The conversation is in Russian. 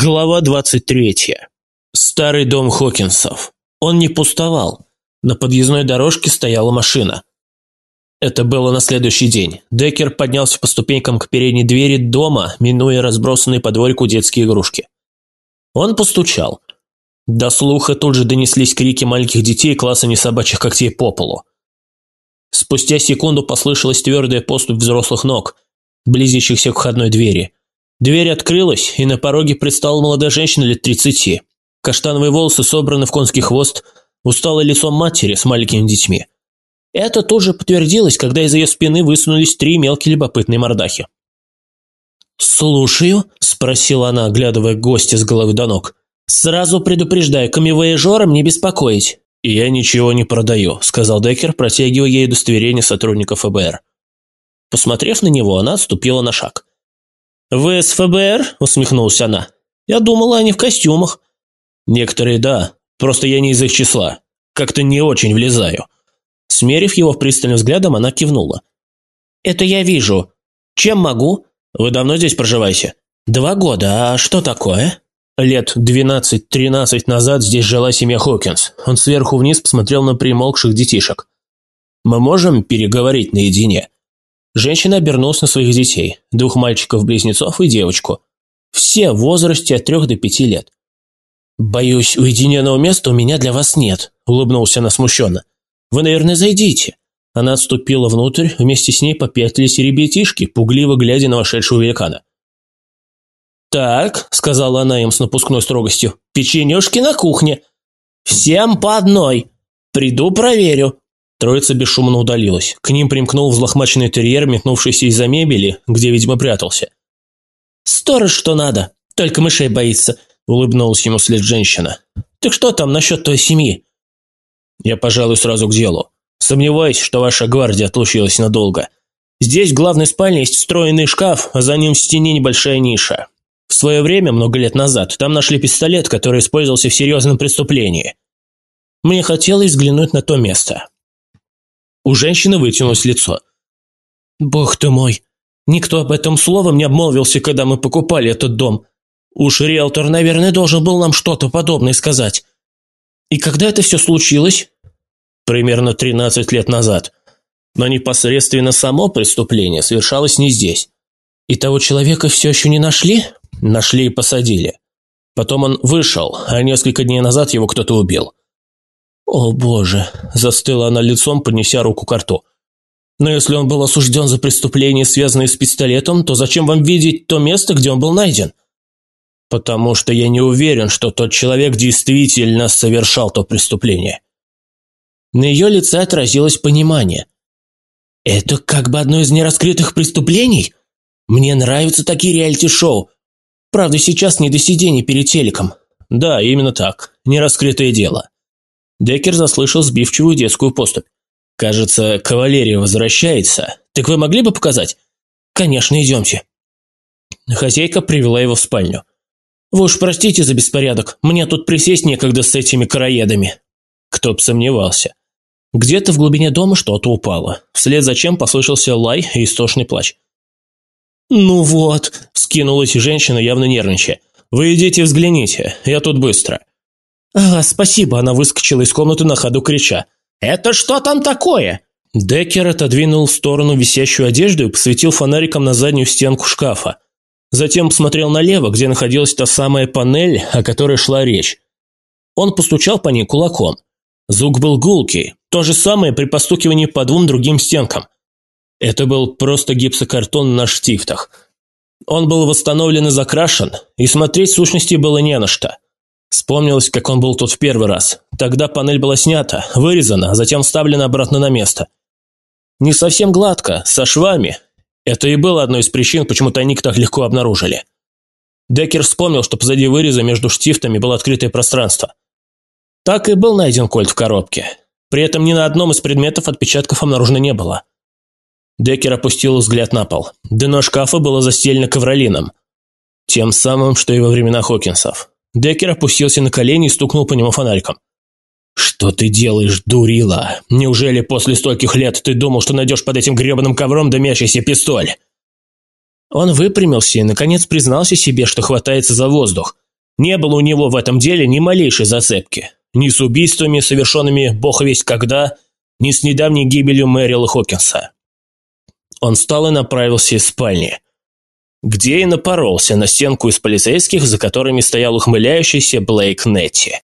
Глава 23. Старый дом Хокинсов. Он не пустовал. На подъездной дорожке стояла машина. Это было на следующий день. Деккер поднялся по ступенькам к передней двери дома, минуя разбросанные по дворику детские игрушки. Он постучал. До слуха тут же донеслись крики маленьких детей класса несобачьих когтей по полу. Спустя секунду послышалась твердая поступь взрослых ног, близящихся к входной двери – Дверь открылась, и на пороге предстала молодая женщина лет тридцати. Каштановые волосы собраны в конский хвост, усталое лицо матери с маленькими детьми. Это тоже подтвердилось, когда из ее спины высунулись три мелкие любопытные мордахи. «Слушаю», – спросила она, оглядывая гостя с головы до ног. «Сразу предупреждаю, камевояжерам не беспокоить». «Я ничего не продаю», – сказал Деккер, протягивая ей удостоверение сотрудника ФБР. Посмотрев на него, она отступила на шаг. «Вы с ФБР?» – усмехнулась она. «Я думала, они в костюмах». «Некоторые да, просто я не из их числа. Как-то не очень влезаю». Смерив его пристальным взглядом, она кивнула. «Это я вижу. Чем могу?» «Вы давно здесь проживаете?» «Два года. А что такое?» Лет 12-13 назад здесь жила семья Хокинс. Он сверху вниз посмотрел на примолкших детишек. «Мы можем переговорить наедине?» Женщина обернулась на своих детей, двух мальчиков-близнецов и девочку. Все в возрасте от трех до пяти лет. «Боюсь, уединенного места у меня для вас нет», – улыбнулся она смущенно. «Вы, наверное, зайдите». Она отступила внутрь, вместе с ней попятились ребятишки, пугливо глядя на вошедшего великана. «Так», – сказала она им с напускной строгостью, – «печенюшки на кухне. Всем по одной. Приду проверю. Троица бесшумно удалилась. К ним примкнул взлохмаченный терьер, метнувшийся из-за мебели, где, видимо, прятался. «Сторож, что надо, только мышей боится», – улыбнулась ему след женщина. «Так что там насчет той семьи?» «Я, пожалуй, сразу к делу. Сомневаюсь, что ваша гвардия отлучилась надолго. Здесь в главной спальне есть встроенный шкаф, а за ним в стене небольшая ниша. В свое время, много лет назад, там нашли пистолет, который использовался в серьезном преступлении. Мне хотелось взглянуть на то место. У женщины вытянулось лицо. «Бог ты мой! Никто об этом словом не обмолвился, когда мы покупали этот дом. Уж риэлтор, наверное, должен был нам что-то подобное сказать. И когда это все случилось?» «Примерно 13 лет назад. Но непосредственно само преступление совершалось не здесь. И того человека все еще не нашли?» «Нашли и посадили. Потом он вышел, а несколько дней назад его кто-то убил. «О, боже!» – застыла она лицом, поднеся руку к рту. «Но если он был осужден за преступление, связанное с пистолетом, то зачем вам видеть то место, где он был найден?» «Потому что я не уверен, что тот человек действительно совершал то преступление». На ее лице отразилось понимание. «Это как бы одно из нераскрытых преступлений? Мне нравятся такие реалити-шоу. Правда, сейчас не до сидений перед телеком». «Да, именно так. Нераскрытое дело». Деккер заслышал сбивчивую детскую поступь. «Кажется, кавалерия возвращается. Так вы могли бы показать?» «Конечно, идемте». Хозяйка привела его в спальню. «Вы уж простите за беспорядок, мне тут присесть некогда с этими караедами». Кто б сомневался. Где-то в глубине дома что-то упало. Вслед за чем послышался лай и истошный плач. «Ну вот», – скинулась женщина, явно нервничая. «Вы идите взгляните, я тут быстро». «А, спасибо!» – она выскочила из комнаты на ходу, крича. «Это что там такое?» Деккер отодвинул в сторону висящую одежду и посветил фонариком на заднюю стенку шкафа. Затем посмотрел налево, где находилась та самая панель, о которой шла речь. Он постучал по ней кулаком. Звук был гулкий, то же самое при постукивании по двум другим стенкам. Это был просто гипсокартон на штифтах. Он был восстановлен и закрашен, и смотреть в сущности было не на что. Вспомнилось, как он был тут в первый раз. Тогда панель была снята, вырезана, затем вставлена обратно на место. Не совсем гладко, со швами. Это и было одной из причин, почему тайник так легко обнаружили. Деккер вспомнил, что позади выреза между штифтами было открытое пространство. Так и был найден кольт в коробке. При этом ни на одном из предметов отпечатков обнаружено не было. Деккер опустил взгляд на пол. Дно шкафа было застелено ковролином. Тем самым, что и во времена Хокинсов. Деккер опустился на колени и стукнул по нему фонариком. «Что ты делаешь, дурила? Неужели после стольких лет ты думал, что найдешь под этим гребаным ковром дымящийся пистоль?» Он выпрямился и, наконец, признался себе, что хватается за воздух. Не было у него в этом деле ни малейшей зацепки. Ни с убийствами, совершенными бог весть когда, ни с недавней гибелью Мэрила Хокинса. Он встал и направился из спальни где и напоролся на стенку из полицейских, за которыми стоял ухмыляющийся Блейк Нетти.